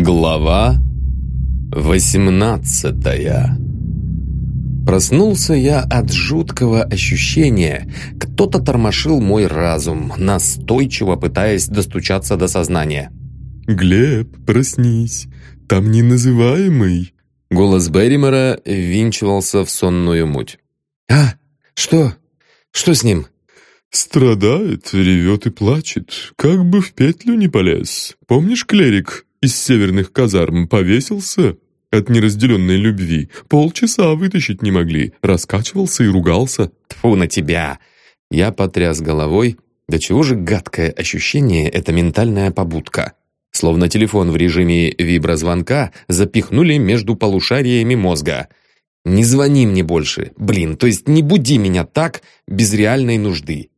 Глава восемнадцатая Проснулся я от жуткого ощущения. Кто-то тормошил мой разум, настойчиво пытаясь достучаться до сознания. «Глеб, проснись, там неназываемый!» Голос Берримора винчивался в сонную муть. «А, что? Что с ним?» «Страдает, ревет и плачет, как бы в петлю не полез. Помнишь, клерик из северных казарм повесился?» От неразделенной любви полчаса вытащить не могли, раскачивался и ругался. Тфу на тебя! Я потряс головой. Да чего же гадкое ощущение эта ментальная побудка. Словно телефон в режиме виброзвонка запихнули между полушариями мозга. «Не звони мне больше, блин, то есть не буди меня так, без реальной нужды».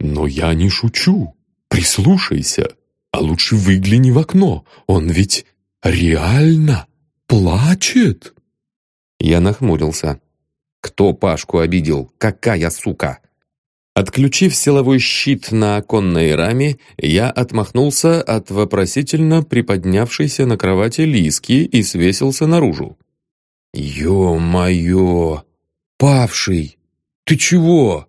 «Но я не шучу. Прислушайся. А лучше выгляни в окно. Он ведь реально плачет». Я нахмурился. «Кто Пашку обидел? Какая сука?» Отключив силовой щит на оконной раме, я отмахнулся от вопросительно приподнявшейся на кровати Лиски и свесился наружу. «Ё-моё! Павший! Ты чего?»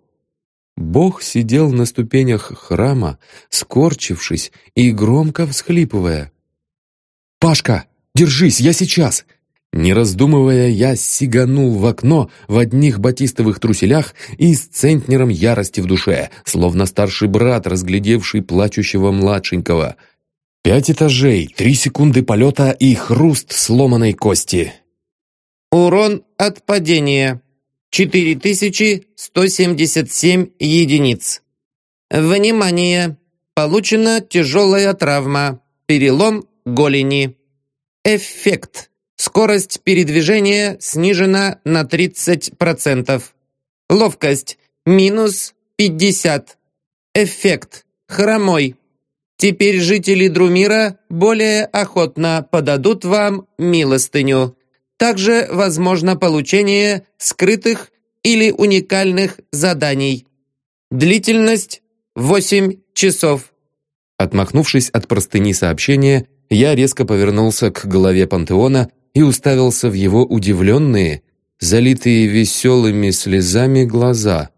Бог сидел на ступенях храма, скорчившись и громко всхлипывая. «Пашка, держись, я сейчас! Не раздумывая, я сиганул в окно в одних батистовых труселях и с центнером ярости в душе, словно старший брат, разглядевший плачущего младшенького. Пять этажей, три секунды полета и хруст сломанной кости. Урон от падения. 4177 единиц. Внимание! Получена тяжелая травма. Перелом голени. Эффект. Скорость передвижения снижена на 30%. Ловкость минус 50. Эффект. Хромой. Теперь жители Друмира более охотно подадут вам милостыню. Также возможно получение скрытых или уникальных заданий. Длительность 8 часов. Отмахнувшись от простыни сообщения, я резко повернулся к голове пантеона и уставился в его удивленные, залитые веселыми слезами глаза.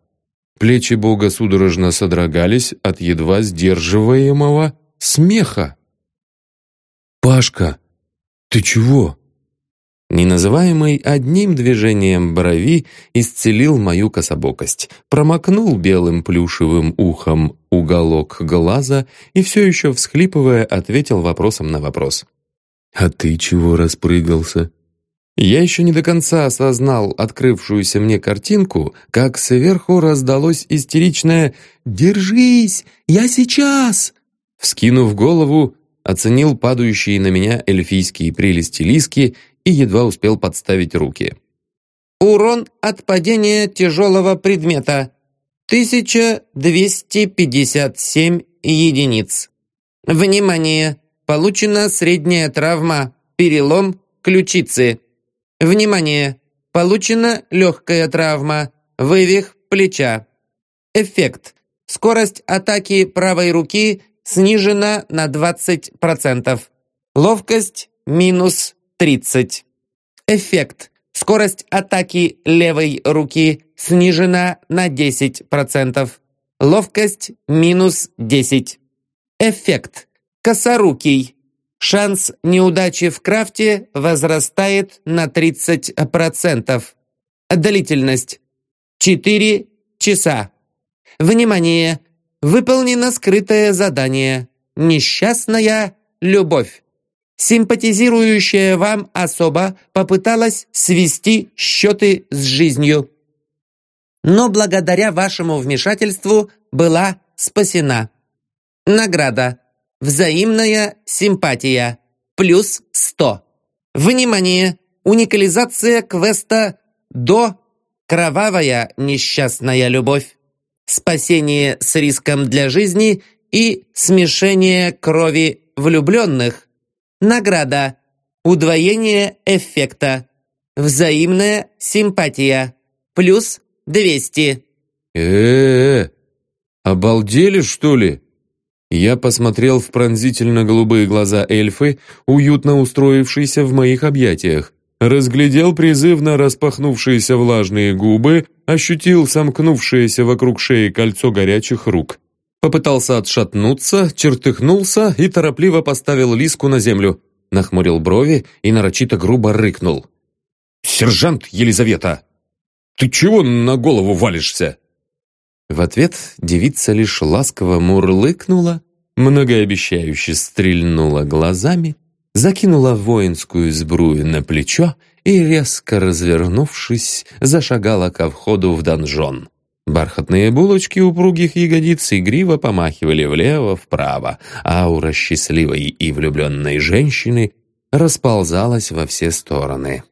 Плечи бога судорожно содрогались от едва сдерживаемого смеха. «Пашка, ты чего?» Неназываемый одним движением брови исцелил мою кособокость, промокнул белым плюшевым ухом уголок глаза и все еще, всхлипывая, ответил вопросом на вопрос. «А ты чего распрыгался?» Я еще не до конца осознал открывшуюся мне картинку, как сверху раздалось истеричное «Держись! Я сейчас!» Вскинув голову, оценил падающие на меня эльфийские прелести Лиски и едва успел подставить руки. Урон от падения тяжелого предмета. 1257 единиц. Внимание! Получена средняя травма, перелом ключицы. Внимание! Получена легкая травма, вывих плеча. Эффект. Скорость атаки правой руки снижена на 20%. Ловкость минус 30. Эффект. Скорость атаки левой руки снижена на 10%. Ловкость минус 10. Эффект. Косорукий. Шанс неудачи в крафте возрастает на 30%. Длительность. 4 часа. Внимание! Выполнено скрытое задание. Несчастная любовь. Симпатизирующая вам особа попыталась свести счеты с жизнью. Но благодаря вашему вмешательству была спасена. Награда. Взаимная симпатия. Плюс 100. Внимание! Уникализация квеста «До. Кровавая несчастная любовь». Спасение с риском для жизни и смешение крови влюбленных. Награда. Удвоение эффекта. Взаимная симпатия. Плюс 200. Э-э-э, обалдели что ли? Я посмотрел в пронзительно-голубые глаза эльфы, уютно устроившейся в моих объятиях, разглядел призывно распахнувшиеся влажные губы, ощутил сомкнувшееся вокруг шеи кольцо горячих рук. Попытался отшатнуться, чертыхнулся и торопливо поставил лиску на землю, нахмурил брови и нарочито грубо рыкнул. «Сержант Елизавета, ты чего на голову валишься?» В ответ девица лишь ласково мурлыкнула, многообещающе стрельнула глазами, закинула воинскую сбрую на плечо и, резко развернувшись, зашагала ко входу в донжон. Бархатные булочки упругих ягодиц игриво помахивали влево-вправо, аура счастливой и влюбленной женщины расползалась во все стороны.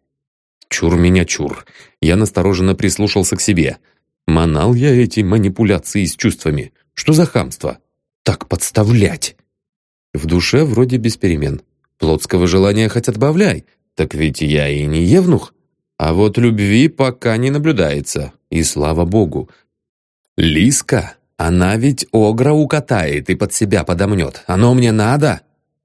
Чур меня чур. Я настороженно прислушался к себе. Манал я эти манипуляции с чувствами. Что за хамство? Так подставлять. В душе вроде без перемен. Плотского желания хоть отбавляй. Так ведь я и не евнух. А вот любви пока не наблюдается. И слава богу. Лиска, она ведь огра укатает и под себя подомнет. Оно мне надо.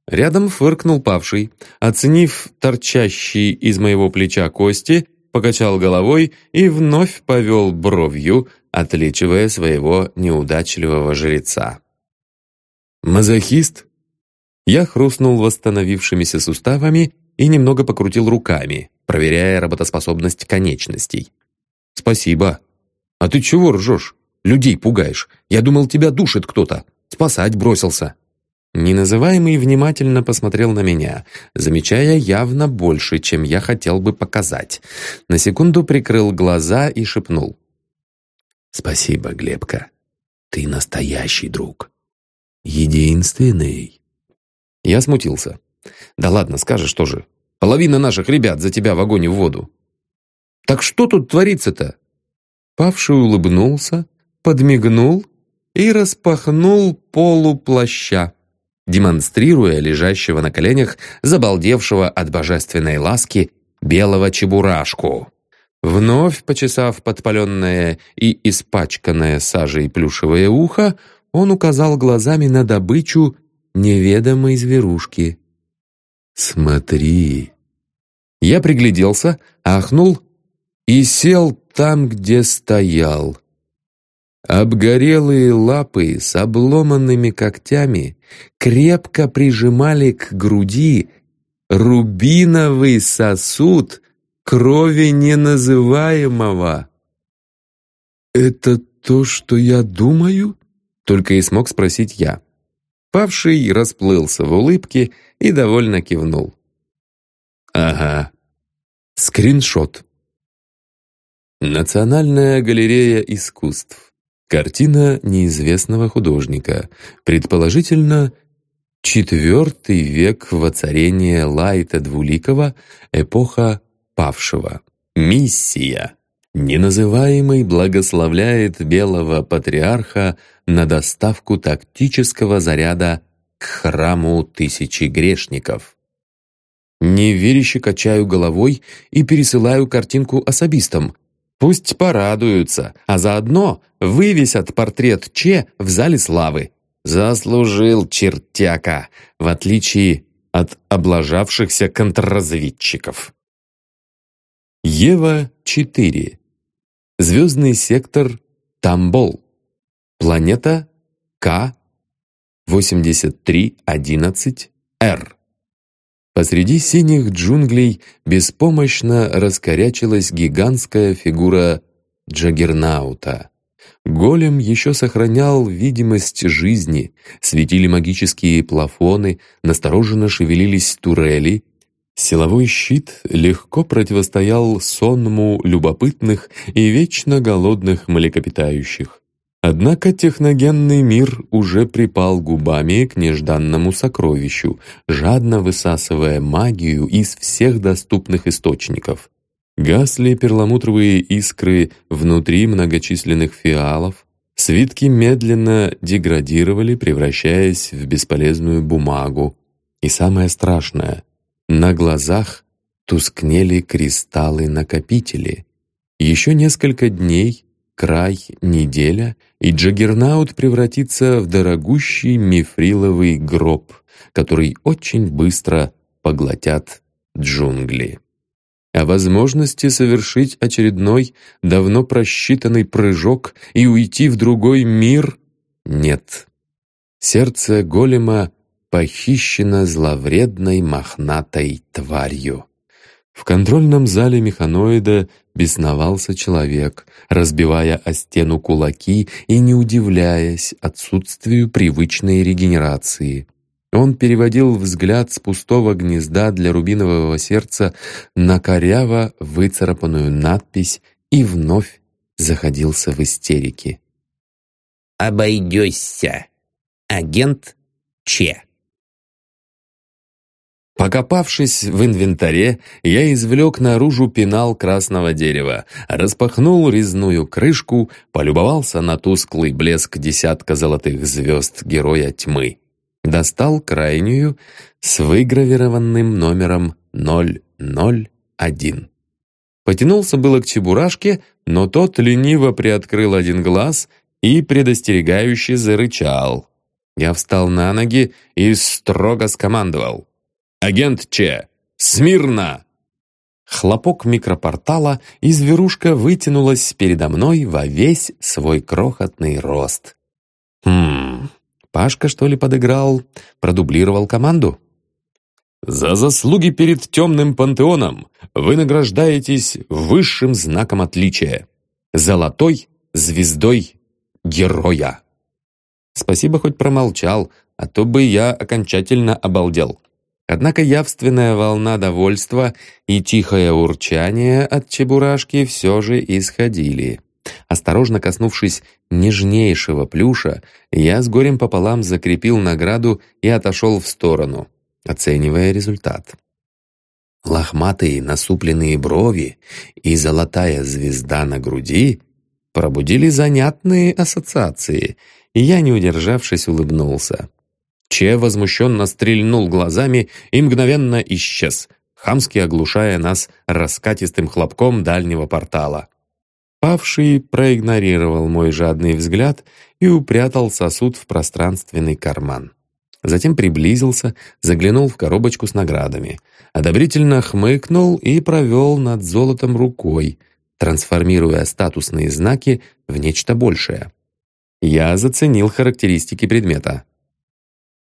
Рядом фыркнул павший. Оценив торчащие из моего плеча кости, покачал головой и вновь повел бровью, отличивая своего неудачливого жреца. «Мазохист?» Я хрустнул восстановившимися суставами и немного покрутил руками, проверяя работоспособность конечностей. «Спасибо. А ты чего ржешь? Людей пугаешь. Я думал, тебя душит кто-то. Спасать бросился». Неназываемый внимательно посмотрел на меня, замечая явно больше, чем я хотел бы показать. На секунду прикрыл глаза и шепнул. «Спасибо, Глебка. Ты настоящий друг. Единственный». Я смутился. «Да ладно, скажешь тоже. Половина наших ребят за тебя в огонь и в воду». «Так что тут творится-то?» Павший улыбнулся, подмигнул и распахнул полуплаща демонстрируя лежащего на коленях забалдевшего от божественной ласки белого чебурашку. Вновь почесав подпаленное и испачканное сажей плюшевое ухо, он указал глазами на добычу неведомой зверушки. «Смотри!» Я пригляделся, ахнул и сел там, где стоял. Обгорелые лапы с обломанными когтями крепко прижимали к груди рубиновый сосуд крови неназываемого. «Это то, что я думаю?» — только и смог спросить я. Павший расплылся в улыбке и довольно кивнул. «Ага. Скриншот. Национальная галерея искусств. Картина неизвестного художника, предположительно, четвертый век воцарения Лайта Двуликова, эпоха павшего. Миссия. Неназываемый благословляет белого патриарха на доставку тактического заряда к храму тысячи грешников. Неверяще качаю головой и пересылаю картинку особистам, Пусть порадуются, а заодно вывесят портрет Че в зале славы. Заслужил чертяка, в отличие от облажавшихся контрразведчиков. Ева-4. Звездный сектор Тамбол. Планета К-8311-Р. Посреди синих джунглей беспомощно раскорячилась гигантская фигура Джаггернаута. Голем еще сохранял видимость жизни, светили магические плафоны, настороженно шевелились турели. Силовой щит легко противостоял сонму любопытных и вечно голодных млекопитающих. Однако техногенный мир уже припал губами к нежданному сокровищу, жадно высасывая магию из всех доступных источников. Гасли перламутровые искры внутри многочисленных фиалов, свитки медленно деградировали, превращаясь в бесполезную бумагу. И самое страшное — на глазах тускнели кристаллы-накопители. Еще несколько дней — край, неделя, и Джаггернаут превратится в дорогущий мифриловый гроб, который очень быстро поглотят джунгли. О возможности совершить очередной, давно просчитанный прыжок и уйти в другой мир нет. Сердце голема похищено зловредной мохнатой тварью. В контрольном зале механоида бесновался человек, разбивая о стену кулаки и не удивляясь отсутствию привычной регенерации. Он переводил взгляд с пустого гнезда для рубинового сердца на коряво выцарапанную надпись и вновь заходился в истерике. «Обойдешься. Агент Че». Покопавшись в инвентаре, я извлек наружу пенал красного дерева, распахнул резную крышку, полюбовался на тусклый блеск десятка золотых звезд Героя Тьмы. Достал крайнюю с выгравированным номером 001. Потянулся было к чебурашке, но тот лениво приоткрыл один глаз и предостерегающе зарычал. Я встал на ноги и строго скомандовал. «Агент Че! Смирно!» Хлопок микропортала, и зверушка вытянулась передо мной во весь свой крохотный рост. «Хм... Пашка, что ли, подыграл? Продублировал команду?» «За заслуги перед темным пантеоном вы награждаетесь высшим знаком отличия — золотой звездой героя». Спасибо, хоть промолчал, а то бы я окончательно обалдел. Однако явственная волна довольства и тихое урчание от чебурашки все же исходили. Осторожно коснувшись нежнейшего плюша, я с горем пополам закрепил награду и отошел в сторону, оценивая результат. Лохматые насупленные брови и золотая звезда на груди пробудили занятные ассоциации, и я, не удержавшись, улыбнулся. Че возмущенно стрельнул глазами и мгновенно исчез, хамски оглушая нас раскатистым хлопком дальнего портала. Павший проигнорировал мой жадный взгляд и упрятал сосуд в пространственный карман. Затем приблизился, заглянул в коробочку с наградами, одобрительно хмыкнул и провел над золотом рукой, трансформируя статусные знаки в нечто большее. Я заценил характеристики предмета.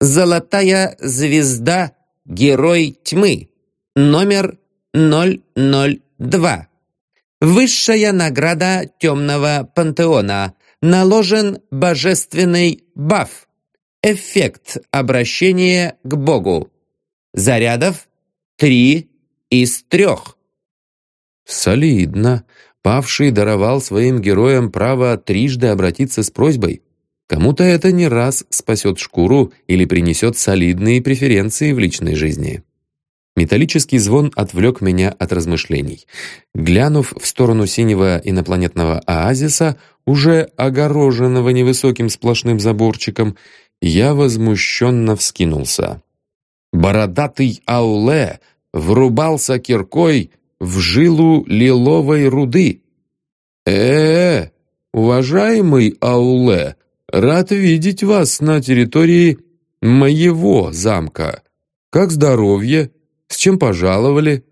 Золотая звезда Герой Тьмы. Номер 002. Высшая награда Темного Пантеона. Наложен божественный баф. Эффект обращения к Богу. Зарядов три из трех. Солидно. Павший даровал своим героям право трижды обратиться с просьбой. Кому-то это не раз спасет шкуру или принесет солидные преференции в личной жизни. Металлический звон отвлек меня от размышлений. Глянув в сторону синего инопланетного оазиса, уже огороженного невысоким сплошным заборчиком, я возмущенно вскинулся. Бородатый Ауле врубался киркой в жилу лиловой руды. э, -э уважаемый Ауле, Рад видеть вас на территории моего замка. Как здоровье? С чем пожаловали?»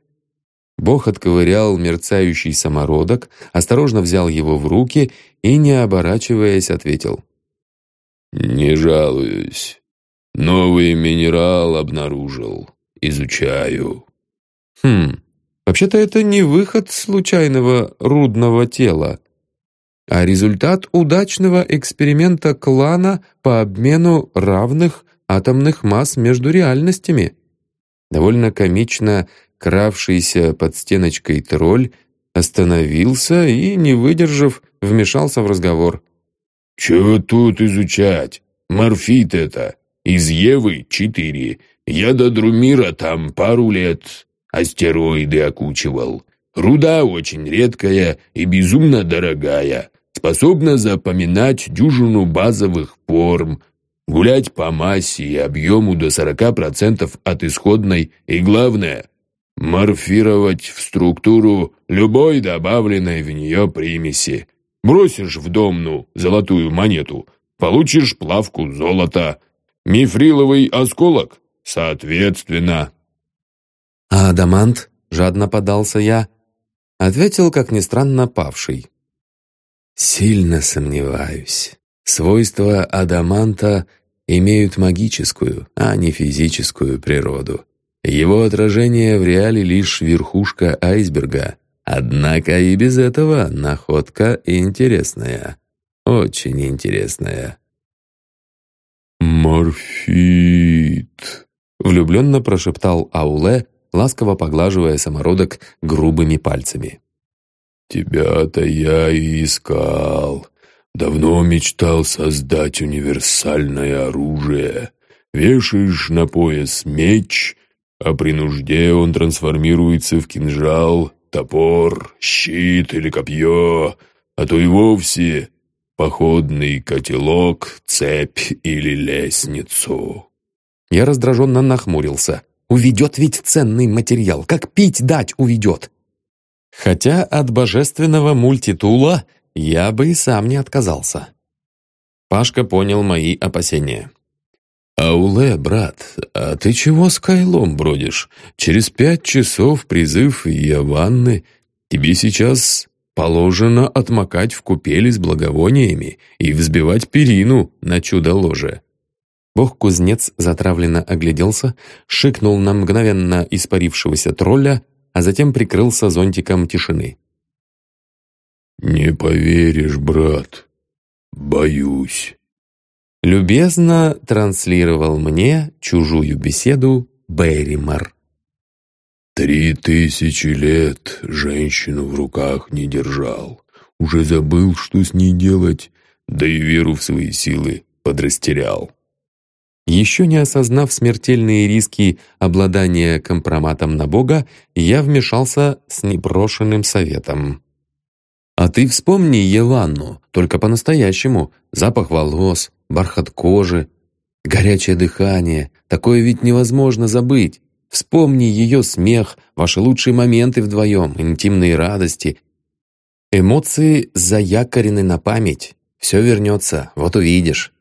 Бог отковырял мерцающий самородок, осторожно взял его в руки и, не оборачиваясь, ответил. «Не жалуюсь. Новый минерал обнаружил. Изучаю». «Хм, вообще-то это не выход случайного рудного тела а результат удачного эксперимента клана по обмену равных атомных масс между реальностями. Довольно комично кравшийся под стеночкой тролль остановился и, не выдержав, вмешался в разговор. «Чего тут изучать? Морфит это. Из Евы четыре. Я до Друмира там пару лет астероиды окучивал. Руда очень редкая и безумно дорогая способна запоминать дюжину базовых форм, гулять по массе и объему до 40% от исходной и, главное, морфировать в структуру любой добавленной в нее примеси. Бросишь в домну золотую монету, получишь плавку золота. Мифриловый осколок, соответственно». «А адамант?» — жадно подался я. Ответил, как ни странно, павший. «Сильно сомневаюсь. Свойства адаманта имеют магическую, а не физическую природу. Его отражение в реале лишь верхушка айсберга. Однако и без этого находка интересная. Очень интересная. «Морфит», — влюбленно прошептал Ауле, ласково поглаживая самородок грубыми пальцами. «Тебя-то я и искал. Давно мечтал создать универсальное оружие. Вешаешь на пояс меч, а при нужде он трансформируется в кинжал, топор, щит или копье, а то и вовсе походный котелок, цепь или лестницу. Я раздраженно нахмурился. Уведет ведь ценный материал, как пить дать уведет. Хотя от божественного мультитула я бы и сам не отказался. Пашка понял мои опасения. «Ауле, брат, а ты чего с Кайлом бродишь? Через пять часов призыв Яванны. Тебе сейчас положено отмокать в купели с благовониями и взбивать перину на чудо-ложе». Бог-кузнец затравленно огляделся, шикнул на мгновенно испарившегося тролля, а затем прикрылся зонтиком тишины. «Не поверишь, брат, боюсь». Любезно транслировал мне чужую беседу Берримор. «Три тысячи лет женщину в руках не держал. Уже забыл, что с ней делать, да и веру в свои силы подрастерял». Еще не осознав смертельные риски обладания компроматом на Бога, я вмешался с непрошенным советом. «А ты вспомни Еванну, только по-настоящему. Запах волос, бархат кожи, горячее дыхание. Такое ведь невозможно забыть. Вспомни ее смех, ваши лучшие моменты вдвоем, интимные радости. Эмоции заякорены на память. Все вернется, вот увидишь».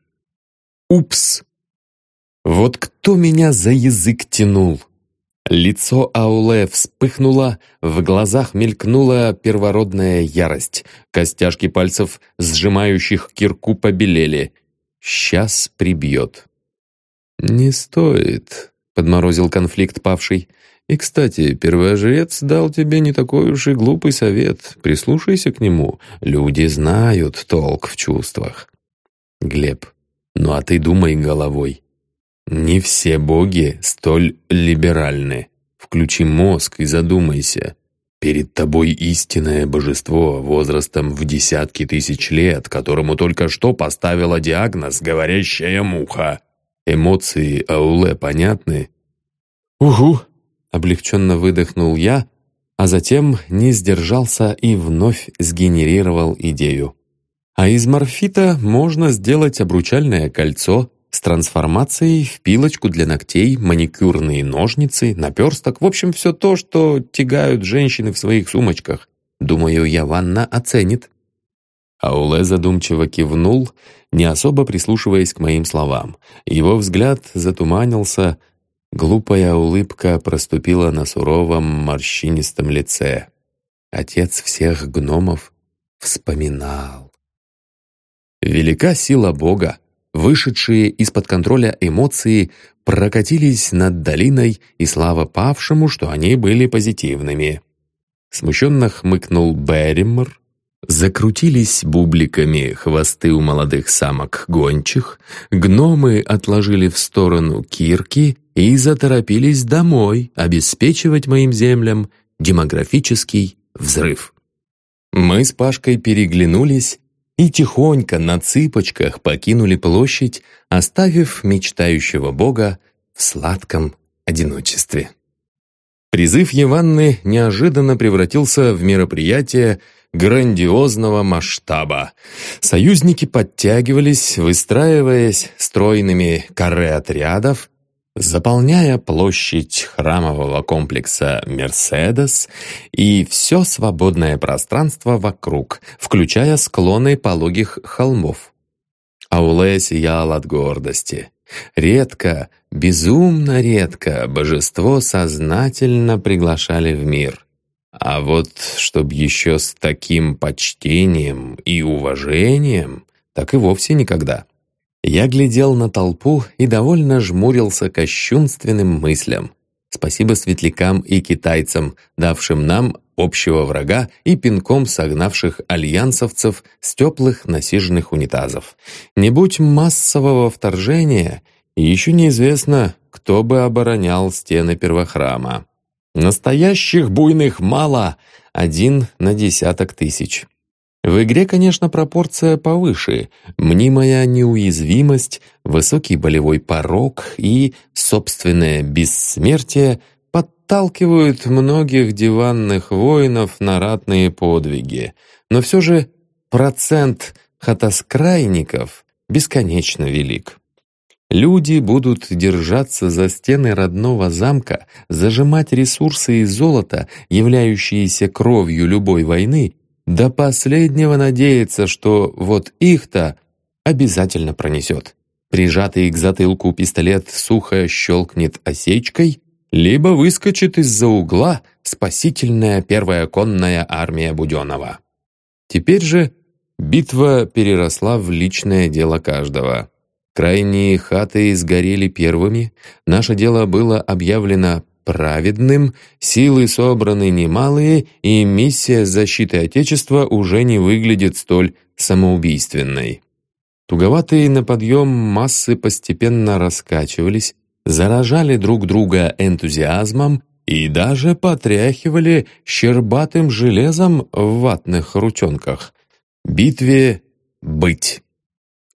«Упс!» Вот кто меня за язык тянул? Лицо Ауле вспыхнуло, в глазах мелькнула первородная ярость. Костяшки пальцев, сжимающих кирку, побелели. Сейчас прибьет. «Не стоит», — подморозил конфликт павший. «И, кстати, первожрец дал тебе не такой уж и глупый совет. Прислушайся к нему. Люди знают толк в чувствах». «Глеб, ну а ты думай головой. Не все боги столь либеральны. Включи мозг и задумайся. Перед тобой истинное божество возрастом в десятки тысяч лет, которому только что поставила диагноз «говорящая муха». Эмоции Ауле понятны? «Угу!» — облегченно выдохнул я, а затем не сдержался и вновь сгенерировал идею. А из морфита можно сделать обручальное кольцо — с трансформацией в пилочку для ногтей, маникюрные ножницы, наперсток, в общем, все то, что тягают женщины в своих сумочках. Думаю, Яванна оценит. Ауле задумчиво кивнул, не особо прислушиваясь к моим словам. Его взгляд затуманился, глупая улыбка проступила на суровом морщинистом лице. Отец всех гномов вспоминал. Велика сила Бога, Вышедшие из-под контроля эмоции прокатились над долиной, и слава павшему, что они были позитивными. Смущенно хмыкнул Берримор, Закрутились бубликами хвосты у молодых самок гончих, гномы отложили в сторону кирки и заторопились домой обеспечивать моим землям демографический взрыв. Мы с Пашкой переглянулись и тихонько на цыпочках покинули площадь, оставив мечтающего бога в сладком одиночестве. Призыв Еванны неожиданно превратился в мероприятие грандиозного масштаба. Союзники подтягивались, выстраиваясь стройными каре отрядов, заполняя площадь храмового комплекса «Мерседес» и все свободное пространство вокруг, включая склоны пологих холмов. Ауле сиял от гордости. Редко, безумно редко божество сознательно приглашали в мир. А вот чтоб еще с таким почтением и уважением, так и вовсе никогда. Я глядел на толпу и довольно жмурился кощунственным мыслям. Спасибо светлякам и китайцам, давшим нам общего врага и пинком согнавших альянсовцев с теплых насиженных унитазов. Не будь массового вторжения, еще неизвестно, кто бы оборонял стены первохрама. Настоящих буйных мало, один на десяток тысяч. В игре, конечно, пропорция повыше, мнимая неуязвимость, высокий болевой порог и собственное бессмертие подталкивают многих диванных воинов на ратные подвиги. Но все же процент хатоскрайников бесконечно велик. Люди будут держаться за стены родного замка, зажимать ресурсы и золото, являющиеся кровью любой войны, до последнего надеяться, что вот их-то обязательно пронесет. Прижатый к затылку пистолет сухо щелкнет осечкой, либо выскочит из-за угла спасительная первая конная армия Буденова. Теперь же битва переросла в личное дело каждого. Крайние хаты сгорели первыми, наше дело было объявлено праведным, силы собраны немалые, и миссия защиты Отечества уже не выглядит столь самоубийственной. Туговатые на подъем массы постепенно раскачивались, заражали друг друга энтузиазмом и даже потряхивали щербатым железом в ватных ручонках. Битве быть.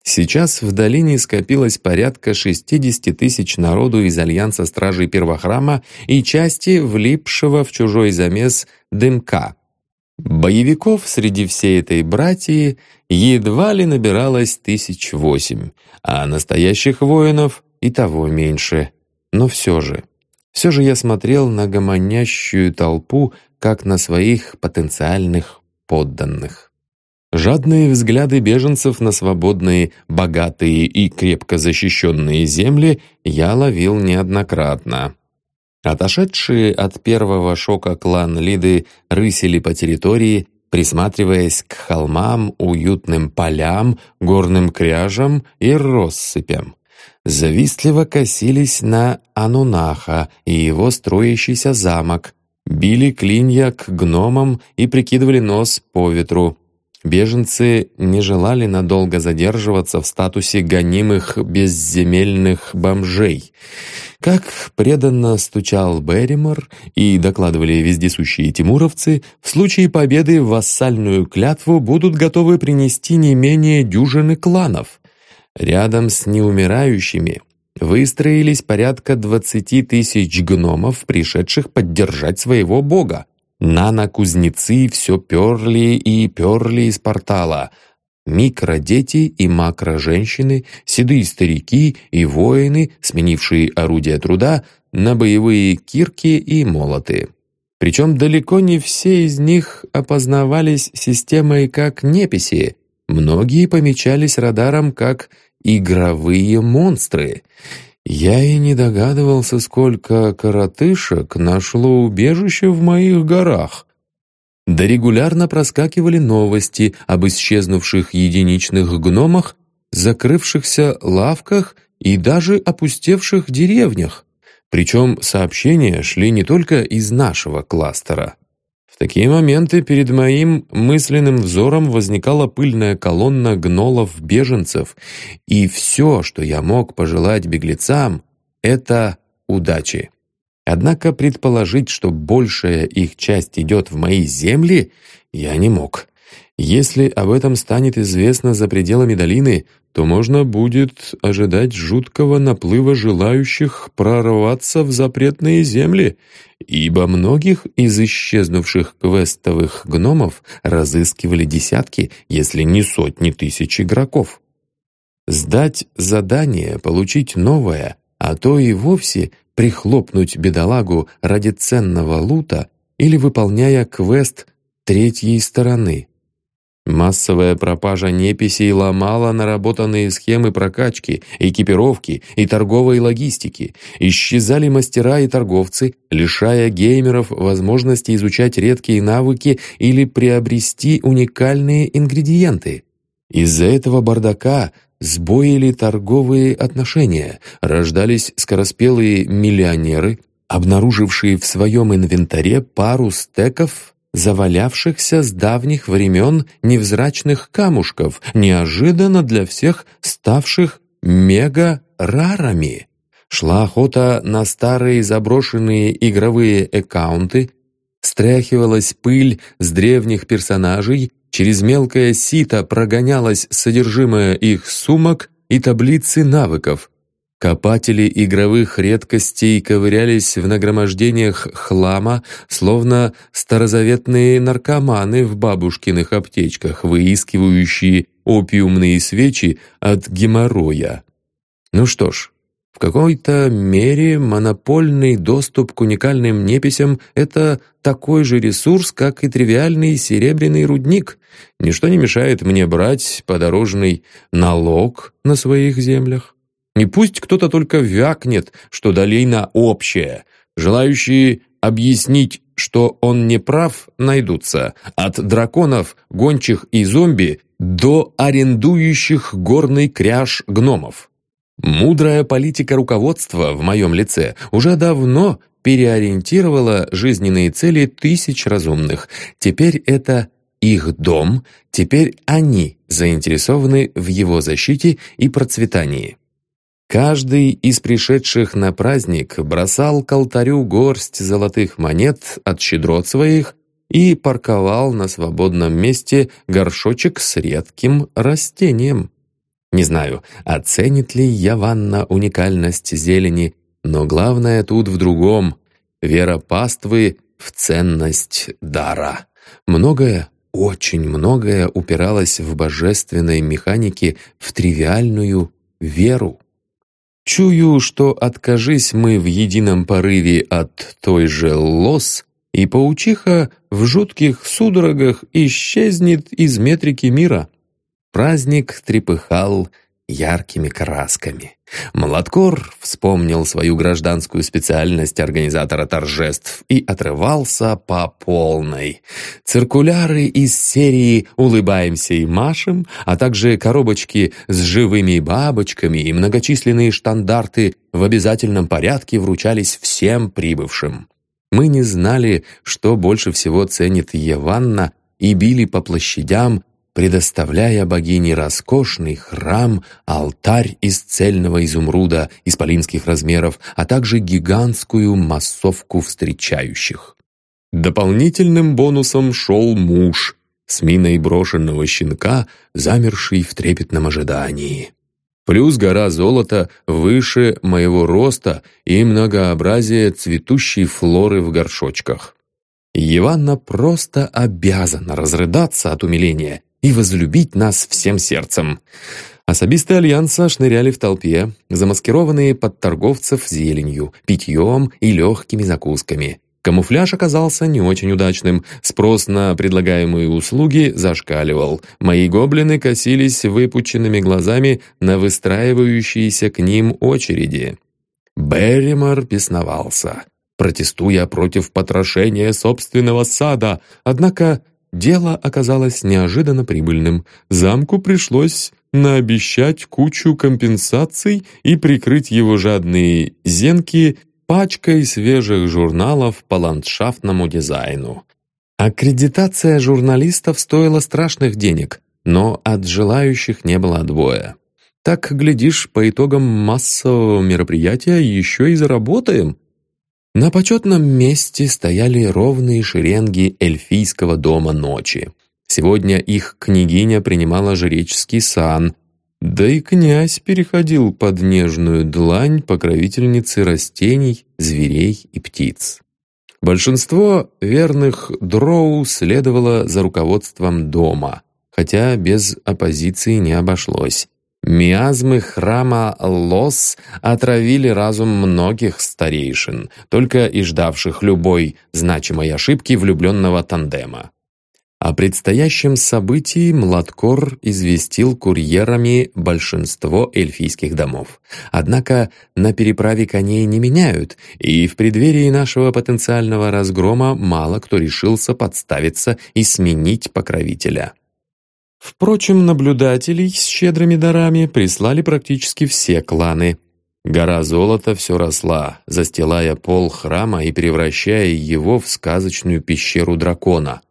Сейчас в долине скопилось порядка 60 тысяч народу из Альянса Стражей Первохрама и части влипшего в чужой замес дымка. Боевиков среди всей этой братьи едва ли набиралось тысяч восемь, а настоящих воинов и того меньше. Но все же, все же я смотрел на гомонящую толпу, как на своих потенциальных подданных. Жадные взгляды беженцев на свободные, богатые и крепко защищенные земли я ловил неоднократно. Отошедшие от первого шока клан Лиды рысили по территории, присматриваясь к холмам, уютным полям, горным кряжам и россыпям. Завистливо косились на Анунаха и его строящийся замок, били клинья к гномам и прикидывали нос по ветру. Беженцы не желали надолго задерживаться в статусе гонимых безземельных бомжей. Как преданно стучал Берримор и докладывали вездесущие тимуровцы, в случае победы вассальную клятву будут готовы принести не менее дюжины кланов. Рядом с неумирающими выстроились порядка двадцати тысяч гномов, пришедших поддержать своего бога. Нано-кузнецы все перли и перли из портала. Микродети и макро-женщины, седые старики и воины, сменившие орудия труда, на боевые кирки и молоты. Причем далеко не все из них опознавались системой как неписи. Многие помечались радаром как игровые монстры. Я и не догадывался, сколько коротышек нашло убежище в моих горах. Да регулярно проскакивали новости об исчезнувших единичных гномах, закрывшихся лавках и даже опустевших деревнях. Причем сообщения шли не только из нашего кластера. Такие моменты перед моим мысленным взором возникала пыльная колонна гнолов-беженцев, и все, что я мог пожелать беглецам, это удачи. Однако предположить, что большая их часть идет в мои земли, я не мог. Если об этом станет известно за пределами долины, то можно будет ожидать жуткого наплыва желающих прорваться в запретные земли, ибо многих из исчезнувших квестовых гномов разыскивали десятки, если не сотни тысяч игроков. Сдать задание, получить новое, а то и вовсе прихлопнуть бедолагу ради ценного лута или выполняя квест третьей стороны. Массовая пропажа неписей ломала наработанные схемы прокачки, экипировки и торговой логистики. Исчезали мастера и торговцы, лишая геймеров возможности изучать редкие навыки или приобрести уникальные ингредиенты. Из-за этого бардака сбоили торговые отношения, рождались скороспелые миллионеры, обнаружившие в своем инвентаре пару стеков завалявшихся с давних времен невзрачных камушков, неожиданно для всех ставших мега-рарами. Шла охота на старые заброшенные игровые аккаунты, стряхивалась пыль с древних персонажей, через мелкое сито прогонялось содержимое их сумок и таблицы навыков, Копатели игровых редкостей ковырялись в нагромождениях хлама, словно старозаветные наркоманы в бабушкиных аптечках, выискивающие опиумные свечи от геморроя. Ну что ж, в какой-то мере монопольный доступ к уникальным неписям — это такой же ресурс, как и тривиальный серебряный рудник. Ничто не мешает мне брать подорожный налог на своих землях. И пусть кто-то только вякнет, что долейна общая. Желающие объяснить, что он не прав, найдутся. От драконов, гончих и зомби до арендующих горный кряж гномов. Мудрая политика руководства в моем лице уже давно переориентировала жизненные цели тысяч разумных. Теперь это их дом, теперь они заинтересованы в его защите и процветании. Каждый из пришедших на праздник бросал к алтарю горсть золотых монет от щедрот своих и парковал на свободном месте горшочек с редким растением. Не знаю, оценит ли Яванна уникальность зелени, но главное тут в другом — вера паствы в ценность дара. Многое, очень многое упиралось в божественной механике в тривиальную веру. Чую, что откажись мы в едином порыве от той же лос, и паучиха в жутких судорогах исчезнет из метрики мира. Праздник трепыхал яркими красками. Младкор вспомнил свою гражданскую специальность организатора торжеств и отрывался по полной. Циркуляры из серии «Улыбаемся и машем», а также коробочки с живыми бабочками и многочисленные штандарты в обязательном порядке вручались всем прибывшим. Мы не знали, что больше всего ценит Еванна, и били по площадям, предоставляя богине роскошный храм, алтарь из цельного изумруда исполинских размеров, а также гигантскую массовку встречающих. Дополнительным бонусом шел муж с миной брошенного щенка, замерший в трепетном ожидании. Плюс гора золота выше моего роста и многообразие цветущей флоры в горшочках. Еванна просто обязана разрыдаться от умиления и возлюбить нас всем сердцем. Особисты Альянса шныряли в толпе, замаскированные под торговцев зеленью, питьем и легкими закусками. Камуфляж оказался не очень удачным, спрос на предлагаемые услуги зашкаливал. Мои гоблины косились выпученными глазами на выстраивающиеся к ним очереди. Берримор бесновался, протестуя против потрошения собственного сада, однако Дело оказалось неожиданно прибыльным. Замку пришлось наобещать кучу компенсаций и прикрыть его жадные зенки пачкой свежих журналов по ландшафтному дизайну. Аккредитация журналистов стоила страшных денег, но от желающих не было отбоя. Так, глядишь, по итогам массового мероприятия еще и заработаем. На почетном месте стояли ровные шеренги эльфийского дома ночи. Сегодня их княгиня принимала жреческий сан, да и князь переходил под нежную длань покровительницы растений, зверей и птиц. Большинство верных дроу следовало за руководством дома, хотя без оппозиции не обошлось. Миазмы храма Лос отравили разум многих старейшин, только и ждавших любой значимой ошибки влюбленного тандема. О предстоящем событии Младкор известил курьерами большинство эльфийских домов. Однако на переправе коней не меняют, и в преддверии нашего потенциального разгрома мало кто решился подставиться и сменить покровителя. Впрочем, наблюдателей с щедрыми дарами прислали практически все кланы. Гора золота все росла, застилая пол храма и превращая его в сказочную пещеру дракона.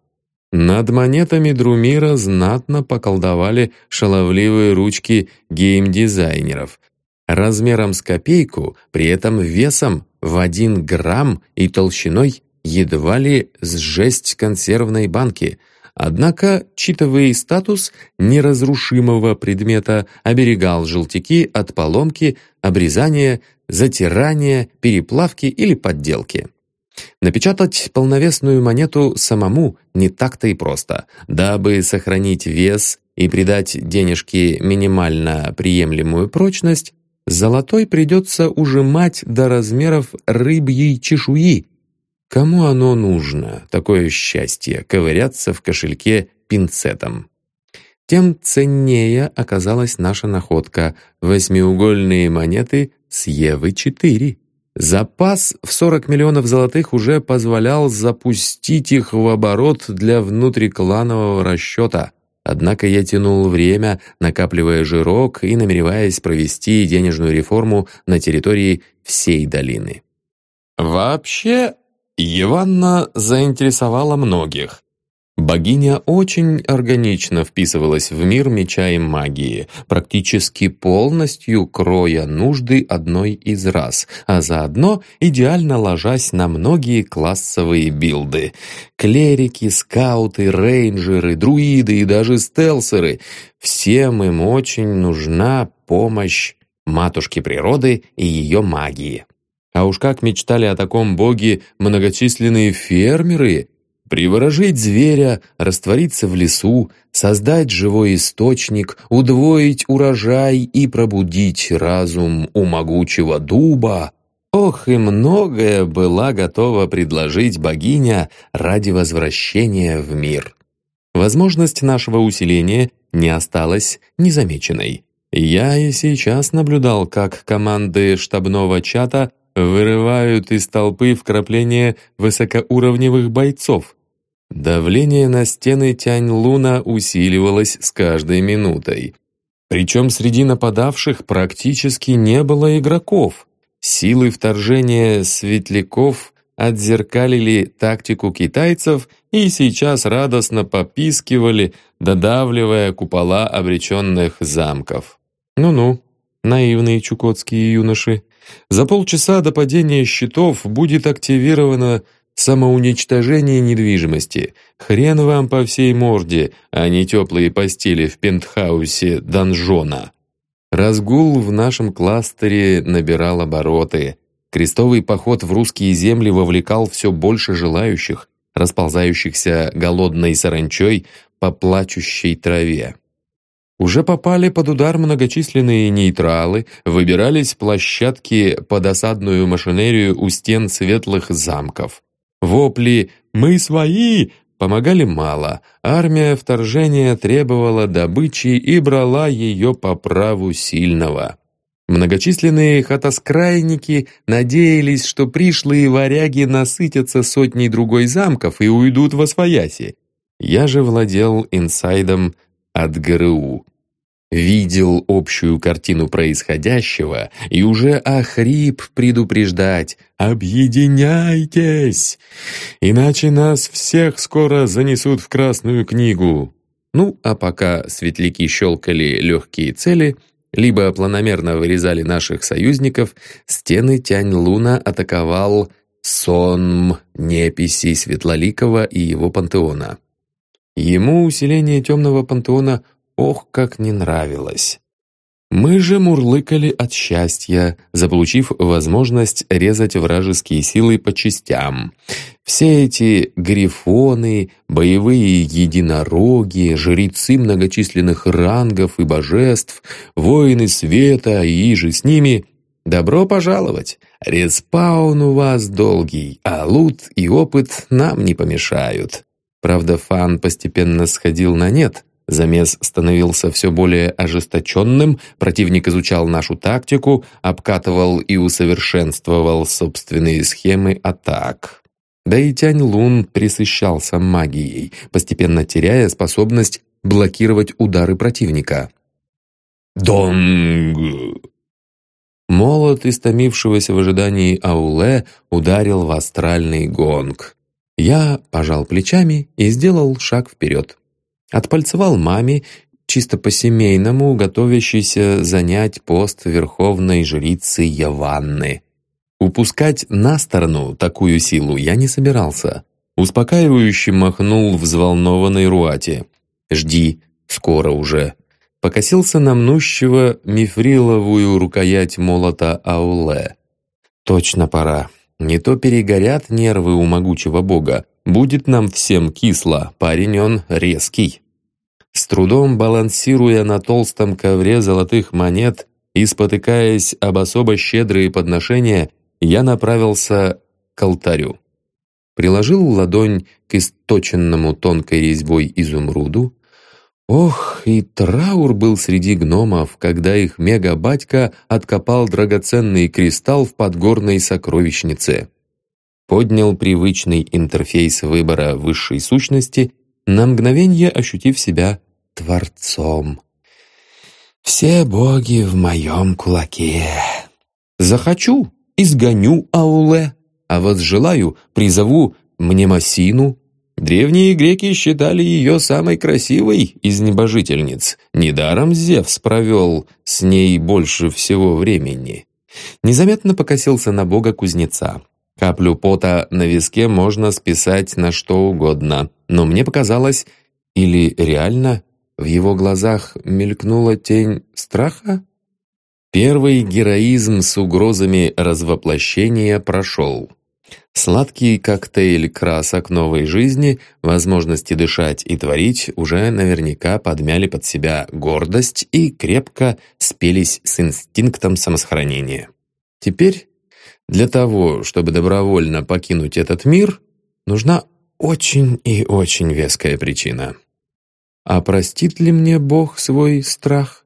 Над монетами Друмира знатно поколдовали шаловливые ручки геймдизайнеров. Размером с копейку, при этом весом в один грамм и толщиной едва ли с жесть консервной банки – Однако читовый статус неразрушимого предмета оберегал желтяки от поломки, обрезания, затирания, переплавки или подделки. Напечатать полновесную монету самому не так-то и просто. Дабы сохранить вес и придать денежке минимально приемлемую прочность, золотой придется ужимать до размеров рыбьей чешуи Кому оно нужно, такое счастье, ковыряться в кошельке пинцетом? Тем ценнее оказалась наша находка — восьмиугольные монеты с Евы-4. Запас в 40 миллионов золотых уже позволял запустить их в оборот для внутрикланового расчета. Однако я тянул время, накапливая жирок и намереваясь провести денежную реформу на территории всей долины. Вообще, Еванна заинтересовала многих. Богиня очень органично вписывалась в мир меча и магии, практически полностью кроя нужды одной из рас, а заодно идеально ложась на многие классовые билды. Клерики, скауты, рейнджеры, друиды и даже стелсеры — всем им очень нужна помощь матушки природы и ее магии. А уж как мечтали о таком боге многочисленные фермеры! Приворожить зверя, раствориться в лесу, создать живой источник, удвоить урожай и пробудить разум у могучего дуба. Ох, и многое была готова предложить богиня ради возвращения в мир. Возможность нашего усиления не осталась незамеченной. Я и сейчас наблюдал, как команды штабного чата вырывают из толпы вкрапления высокоуровневых бойцов. Давление на стены Тянь-Луна усиливалось с каждой минутой. Причем среди нападавших практически не было игроков. Силы вторжения светляков отзеркалили тактику китайцев и сейчас радостно попискивали, додавливая купола обреченных замков. Ну-ну, наивные чукотские юноши. За полчаса до падения щитов будет активировано самоуничтожение недвижимости. Хрен вам по всей морде, а не теплые постели в пентхаусе донжона. Разгул в нашем кластере набирал обороты. Крестовый поход в русские земли вовлекал все больше желающих, расползающихся голодной саранчой по плачущей траве. Уже попали под удар многочисленные нейтралы, выбирались площадки под осадную машинерию у стен светлых замков. Вопли «Мы свои!» помогали мало. Армия вторжения требовала добычи и брала ее по праву сильного. Многочисленные хатоскрайники надеялись, что пришлые варяги насытятся сотней другой замков и уйдут во свояси. Я же владел инсайдом от ГРУ видел общую картину происходящего и уже охрип предупреждать «Объединяйтесь! Иначе нас всех скоро занесут в Красную книгу!» Ну, а пока светляки щелкали легкие цели, либо планомерно вырезали наших союзников, стены Тянь-Луна атаковал сонм неписи Светлоликова и его пантеона. Ему усиление темного пантеона Ох, как не нравилось. Мы же мурлыкали от счастья, заполучив возможность резать вражеские силы по частям. Все эти грифоны, боевые единороги, жрецы многочисленных рангов и божеств, воины света и же с ними — Добро пожаловать! Респаун у вас долгий, а лут и опыт нам не помешают. Правда, фан постепенно сходил на нет, Замес становился все более ожесточенным, противник изучал нашу тактику, обкатывал и усовершенствовал собственные схемы атак. Да и Тянь Лун присыщался магией, постепенно теряя способность блокировать удары противника. «Донг!» Молот, истомившегося в ожидании Ауле, ударил в астральный гонг. Я пожал плечами и сделал шаг вперед. Отпальцевал маме, чисто по-семейному, готовящейся занять пост верховной жрицы Яванны. Упускать на сторону такую силу я не собирался. Успокаивающе махнул взволнованной Руате. «Жди, скоро уже». Покосился на мнущего мифриловую рукоять молота Ауле. «Точно пора. Не то перегорят нервы у могучего бога. Будет нам всем кисло, парень он резкий». С трудом балансируя на толстом ковре золотых монет и спотыкаясь об особо щедрые подношения, я направился к алтарю. Приложил ладонь к источенному тонкой резьбой изумруду. Ох, и траур был среди гномов, когда их мега-батька откопал драгоценный кристалл в подгорной сокровищнице. Поднял привычный интерфейс выбора высшей сущности на мгновение ощутив себя Творцом. «Все боги в моем кулаке. Захочу — изгоню Ауле, а вот желаю — призову Мнемосину. Древние греки считали ее самой красивой из небожительниц. Недаром Зевс провел с ней больше всего времени». Незаметно покосился на бога-кузнеца. Каплю пота на виске можно списать на что угодно, но мне показалось, или реально, в его глазах мелькнула тень страха? Первый героизм с угрозами развоплощения прошел. Сладкий коктейль красок новой жизни, возможности дышать и творить уже наверняка подмяли под себя гордость и крепко спелись с инстинктом самосохранения. Теперь для того, чтобы добровольно покинуть этот мир, нужна очень и очень веская причина. А простит ли мне Бог свой страх?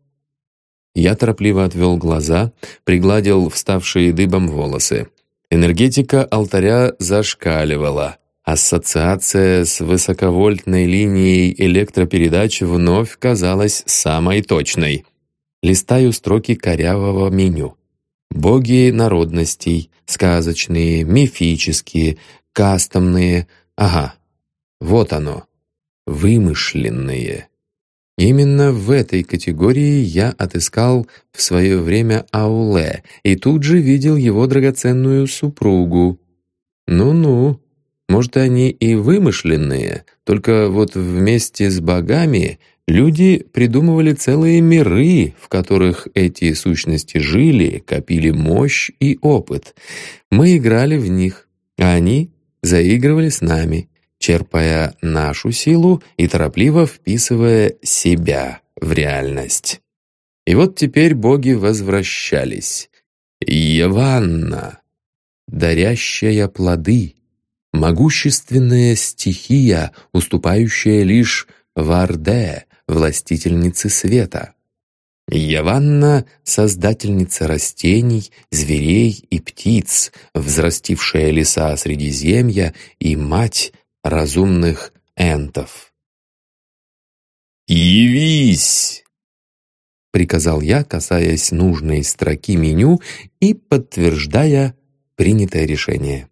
Я торопливо отвел глаза, пригладил вставшие дыбом волосы. Энергетика алтаря зашкаливала. Ассоциация с высоковольтной линией электропередач вновь казалась самой точной. Листаю строки корявого меню. Боги народностей, сказочные, мифические, кастомные. Ага, вот оно, вымышленные. Именно в этой категории я отыскал в свое время Ауле и тут же видел его драгоценную супругу. Ну-ну, может, они и вымышленные, только вот вместе с богами люди придумывали целые миры, в которых эти сущности жили, копили мощь и опыт. Мы играли в них, а они заигрывали с нами черпая нашу силу и торопливо вписывая себя в реальность. И вот теперь боги возвращались. Яванна, дарящая плоды, могущественная стихия, уступающая лишь Варде, властительнице света. Яванна — создательница растений, зверей и птиц, взрастившая леса Средиземья и мать разумных энтов. «Явись!» — приказал я, касаясь нужной строки меню и подтверждая принятое решение.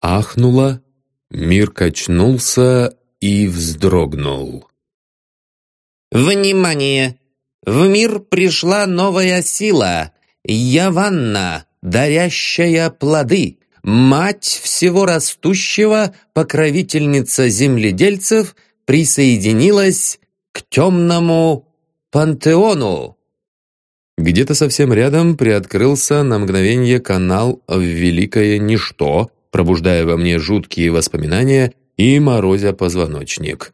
Ахнула, мир качнулся и вздрогнул. «Внимание! В мир пришла новая сила, Яванна, дарящая плоды!» мать всего растущего, покровительница земледельцев, присоединилась к темному пантеону. Где-то совсем рядом приоткрылся на мгновение канал в великое ничто, пробуждая во мне жуткие воспоминания и морозя позвоночник.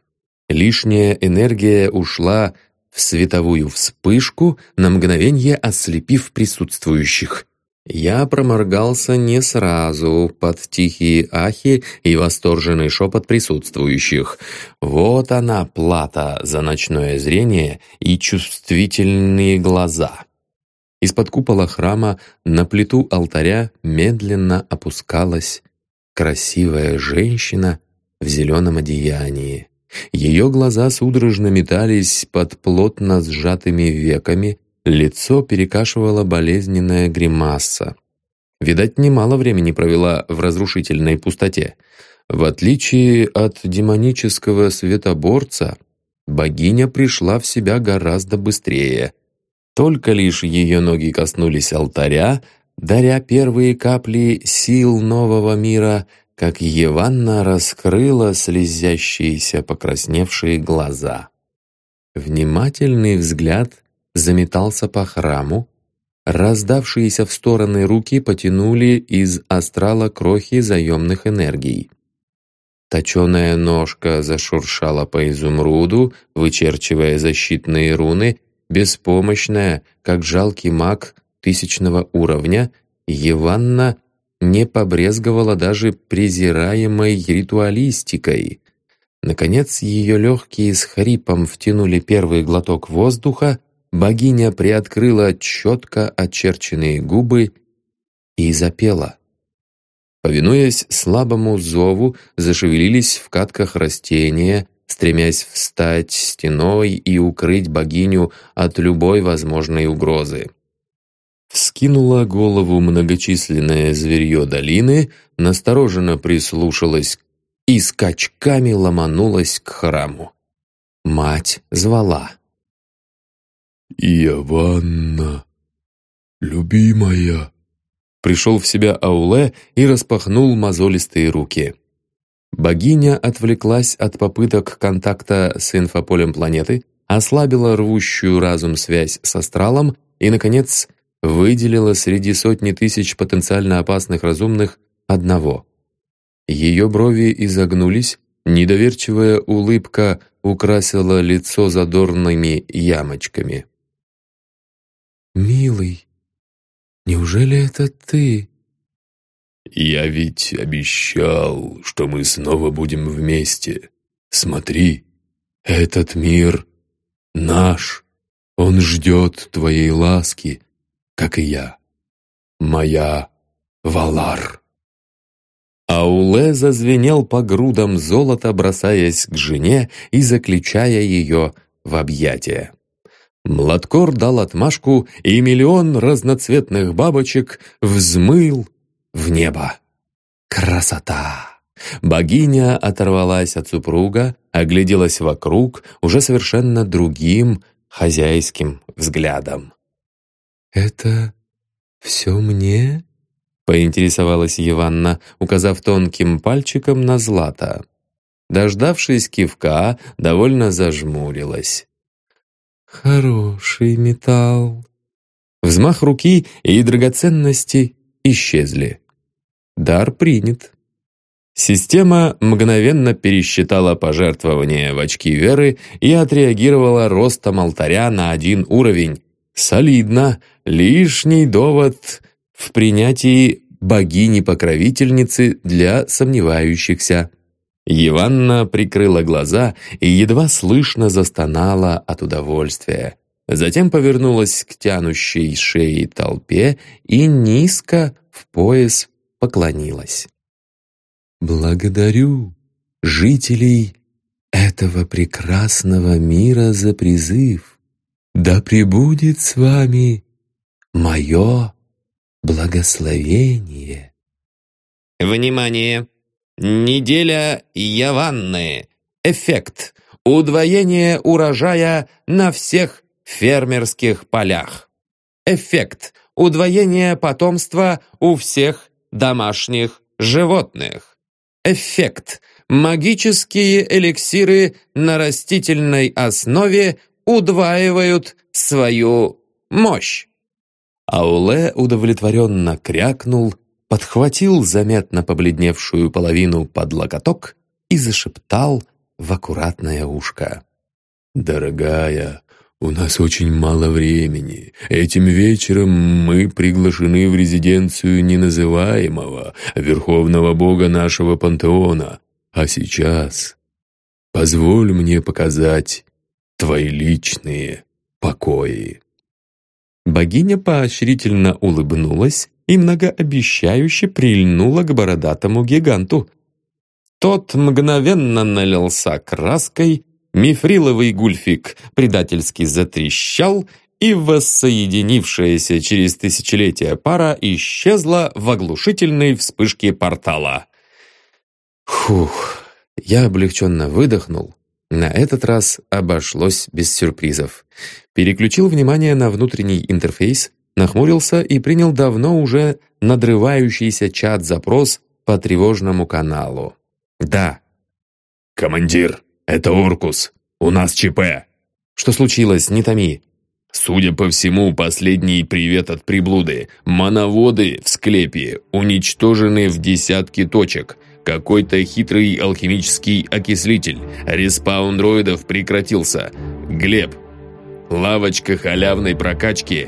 Лишняя энергия ушла в световую вспышку, на мгновение ослепив присутствующих. Я проморгался не сразу под тихие ахи и восторженный шепот присутствующих. Вот она, плата за ночное зрение и чувствительные глаза. Из-под купола храма на плиту алтаря медленно опускалась красивая женщина в зеленом одеянии. Ее глаза судорожно метались под плотно сжатыми веками, лицо перекашивала болезненная гримаса. Видать, немало времени провела в разрушительной пустоте. В отличие от демонического светоборца, богиня пришла в себя гораздо быстрее. Только лишь ее ноги коснулись алтаря, даря первые капли сил нового мира — как Еванна раскрыла слезящиеся покрасневшие глаза. Внимательный взгляд заметался по храму, раздавшиеся в стороны руки потянули из астрала крохи заемных энергий. Точеная ножка зашуршала по изумруду, вычерчивая защитные руны, беспомощная, как жалкий маг тысячного уровня, Еванна не побрезговала даже презираемой ритуалистикой. Наконец, ее легкие с хрипом втянули первый глоток воздуха, богиня приоткрыла четко очерченные губы и запела. Повинуясь слабому зову, зашевелились в катках растения, стремясь встать стеной и укрыть богиню от любой возможной угрозы. Вскинула голову многочисленное зверье долины, настороженно прислушалась и скачками ломанулась к храму. Мать звала. «Иованна, любимая!» Пришел в себя Ауле и распахнул мозолистые руки. Богиня отвлеклась от попыток контакта с инфополем планеты, ослабила рвущую разум связь с астралом и, наконец, выделила среди сотни тысяч потенциально опасных разумных одного. Ее брови изогнулись, недоверчивая улыбка украсила лицо задорными ямочками. «Милый, неужели это ты?» «Я ведь обещал, что мы снова будем вместе. Смотри, этот мир наш, он ждет твоей ласки, как и я. Моя Валар. Ауле зазвенел по грудам золота, бросаясь к жене и заключая ее в объятия. Младкор дал отмашку, и миллион разноцветных бабочек взмыл в небо. Красота! Богиня оторвалась от супруга, огляделась вокруг уже совершенно другим хозяйским взглядом. «Это все мне?» — поинтересовалась Еванна, указав тонким пальчиком на Злата. Дождавшись кивка, довольно зажмурилась. «Хороший металл». Взмах руки и драгоценности исчезли. Дар принят. Система мгновенно пересчитала пожертвования в очки веры и отреагировала ростом алтаря на один уровень, Солидно. Лишний довод в принятии богини-покровительницы для сомневающихся. Еванна прикрыла глаза и едва слышно застонала от удовольствия. Затем повернулась к тянущей шеи толпе и низко в пояс поклонилась. «Благодарю жителей этого прекрасного мира за призыв. Да пребудет с вами мое благословение. Внимание! Неделя Яванны. Эффект. Удвоение урожая на всех фермерских полях. Эффект. Удвоение потомства у всех домашних животных. Эффект. Магические эликсиры на растительной основе удваивают свою мощь. Ауле удовлетворенно крякнул, подхватил заметно побледневшую половину под локоток и зашептал в аккуратное ушко. «Дорогая, у нас очень мало времени. Этим вечером мы приглашены в резиденцию неназываемого, верховного бога нашего пантеона. А сейчас позволь мне показать твои личные покои». Богиня поощрительно улыбнулась и многообещающе прильнула к бородатому гиганту. Тот мгновенно налился краской, мифриловый гульфик предательски затрещал, и воссоединившаяся через тысячелетия пара исчезла в оглушительной вспышке портала. Фух, я облегченно выдохнул. На этот раз обошлось без сюрпризов. Переключил внимание на внутренний интерфейс, нахмурился и принял давно уже надрывающийся чат-запрос по тревожному каналу. «Да». «Командир, это Оркус. У нас ЧП». «Что случилось? Не томи». Судя по всему, последний привет от приблуды. Моноводы в склепе уничтожены в десятки точек. Какой-то хитрый алхимический окислитель. Респаун дроидов прекратился. Глеб, лавочка халявной прокачки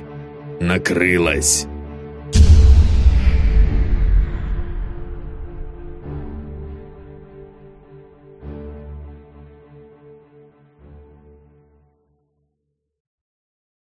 накрылась.